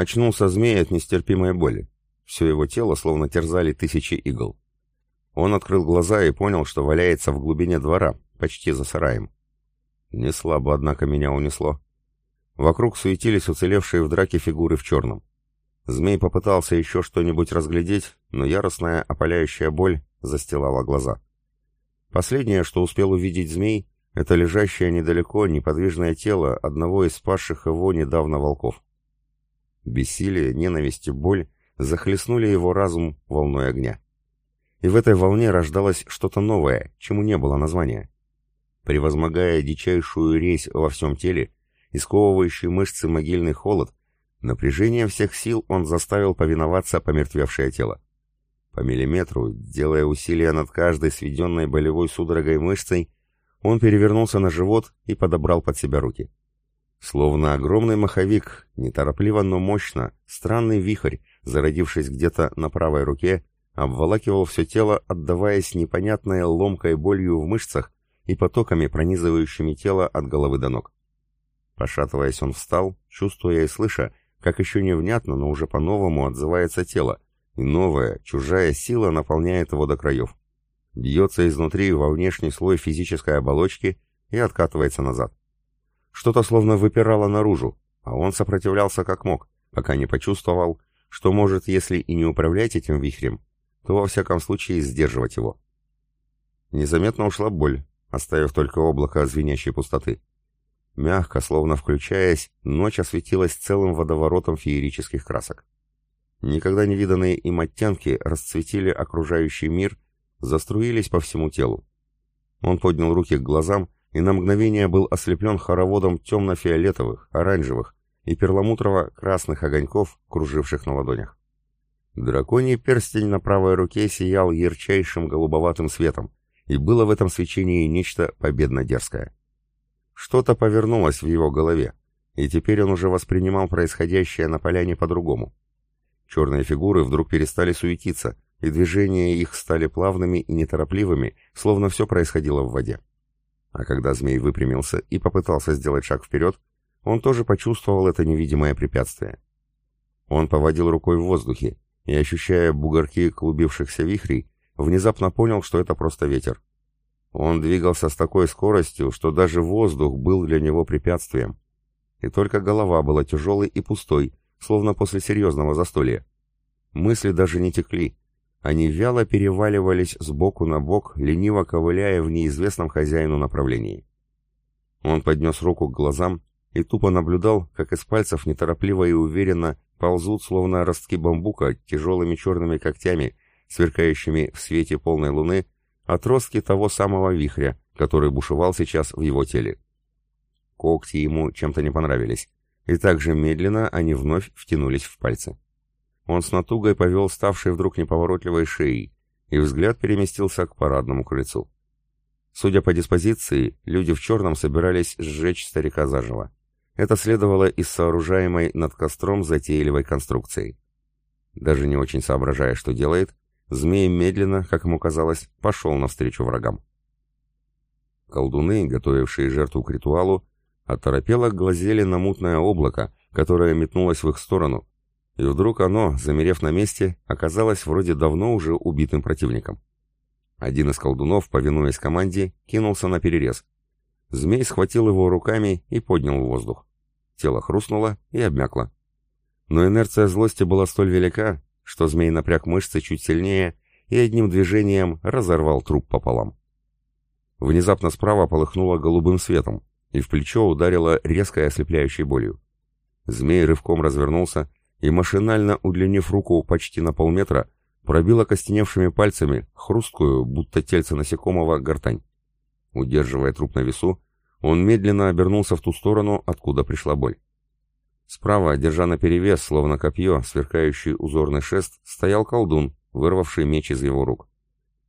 Очнулся змей от нестерпимой боли. Все его тело словно терзали тысячи игл. Он открыл глаза и понял, что валяется в глубине двора, почти за сараем. Не слабо, однако, меня унесло. Вокруг суетились уцелевшие в драке фигуры в черном. Змей попытался еще что-нибудь разглядеть, но яростная опаляющая боль застилала глаза. Последнее, что успел увидеть змей, это лежащее недалеко неподвижное тело одного из спасших его недавно волков. Бессилие, ненависть и боль захлестнули его разум волной огня. И в этой волне рождалось что-то новое, чему не было названия. Превозмогая дичайшую резь во всем теле, исковывающий мышцы могильный холод, напряжение всех сил он заставил повиноваться помертвевшее тело. По миллиметру, делая усилия над каждой сведенной болевой судорогой мышцей, он перевернулся на живот и подобрал под себя руки. Словно огромный маховик, неторопливо, но мощно, странный вихрь, зародившись где-то на правой руке, обволакивал все тело, отдаваясь непонятной ломкой болью в мышцах и потоками, пронизывающими тело от головы до ног. Пошатываясь, он встал, чувствуя и слыша, как еще невнятно, но уже по-новому отзывается тело, и новая, чужая сила наполняет его до краев. Бьется изнутри во внешний слой физической оболочки и откатывается назад. Что-то словно выпирало наружу, а он сопротивлялся как мог, пока не почувствовал, что может, если и не управлять этим вихрем, то во всяком случае сдерживать его. Незаметно ушла боль, оставив только облако звенящей пустоты. Мягко, словно включаясь, ночь осветилась целым водоворотом феерических красок. Никогда не виданные им оттенки расцветили окружающий мир, заструились по всему телу. Он поднял руки к глазам и на мгновение был ослеплен хороводом темно-фиолетовых, оранжевых и перламутрово-красных огоньков, круживших на ладонях. Драконий перстень на правой руке сиял ярчайшим голубоватым светом, и было в этом свечении нечто победно-дерзкое. Что-то повернулось в его голове, и теперь он уже воспринимал происходящее на поляне по-другому. Черные фигуры вдруг перестали суетиться, и движения их стали плавными и неторопливыми, словно все происходило в воде. А когда змей выпрямился и попытался сделать шаг вперед, он тоже почувствовал это невидимое препятствие. Он поводил рукой в воздухе и, ощущая бугорки клубившихся вихрей, внезапно понял, что это просто ветер. Он двигался с такой скоростью, что даже воздух был для него препятствием. И только голова была тяжелой и пустой, словно после серьезного застолья. Мысли даже не текли. Они вяло переваливались с боку на бок, лениво ковыляя в неизвестном хозяину направлении. Он поднес руку к глазам и тупо наблюдал, как из пальцев неторопливо и уверенно ползут, словно ростки бамбука, тяжелыми черными когтями, сверкающими в свете полной луны, отростки того самого вихря, который бушевал сейчас в его теле. Когти ему чем-то не понравились, и так же медленно они вновь втянулись в пальцы. Он с натугой повел ставшей вдруг неповоротливой шеей, и взгляд переместился к парадному крыльцу. Судя по диспозиции, люди в черном собирались сжечь старика заживо. Это следовало из сооружаемой над костром затейливой конструкции. Даже не очень соображая, что делает, Змей медленно, как ему казалось, пошел навстречу врагам. Колдуны, готовившие жертву к ритуалу, оторопело глазели на мутное облако, которое метнулось в их сторону, и вдруг оно, замерев на месте, оказалось вроде давно уже убитым противником. Один из колдунов, повинуясь команде, кинулся на перерез. Змей схватил его руками и поднял в воздух. Тело хрустнуло и обмякло. Но инерция злости была столь велика, что змей напряг мышцы чуть сильнее и одним движением разорвал труп пополам. Внезапно справа полыхнуло голубым светом, и в плечо ударило резкой ослепляющей болью. Змей рывком развернулся и, машинально удлинив руку почти на полметра, пробил окостеневшими пальцами хрусткую, будто тельце насекомого, гортань. Удерживая труп на весу, он медленно обернулся в ту сторону, откуда пришла боль. Справа, держа наперевес, словно копье, сверкающий узорный шест, стоял колдун, вырвавший меч из его рук.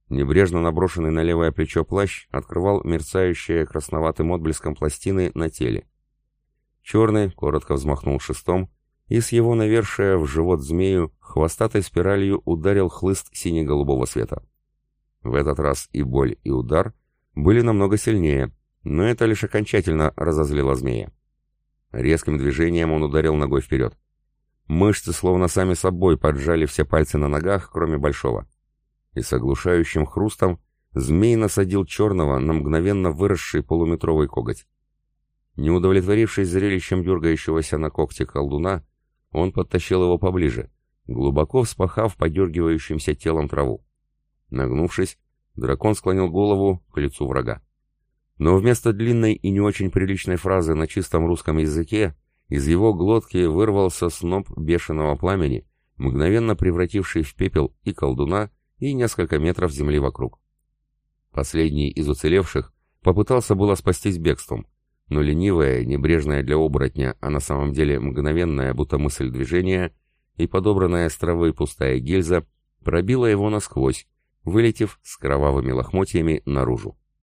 Небрежно наброшенный на левое плечо плащ открывал мерцающие красноватым отблеском пластины на теле. Черный коротко взмахнул шестом, и с его навершия в живот змею хвостатой спиралью ударил хлыст сине-голубого света. В этот раз и боль, и удар были намного сильнее, но это лишь окончательно разозлило змея. Резким движением он ударил ногой вперед. Мышцы словно сами собой поджали все пальцы на ногах, кроме большого. И с оглушающим хрустом змей насадил черного на мгновенно выросший полуметровый коготь. Не удовлетворившись зрелищем дергающегося на когте колдуна, он подтащил его поближе, глубоко вспахав подергивающимся телом траву. Нагнувшись, дракон склонил голову к лицу врага. Но вместо длинной и не очень приличной фразы на чистом русском языке из его глотки вырвался сноп бешеного пламени, мгновенно превративший в пепел и колдуна, и несколько метров земли вокруг. Последний из уцелевших попытался было спастись бегством, но ленивая, небрежная для оборотня, а на самом деле мгновенная, будто мысль движения, и подобранная с травы пустая гильза пробила его насквозь, вылетев с кровавыми лохмотьями наружу.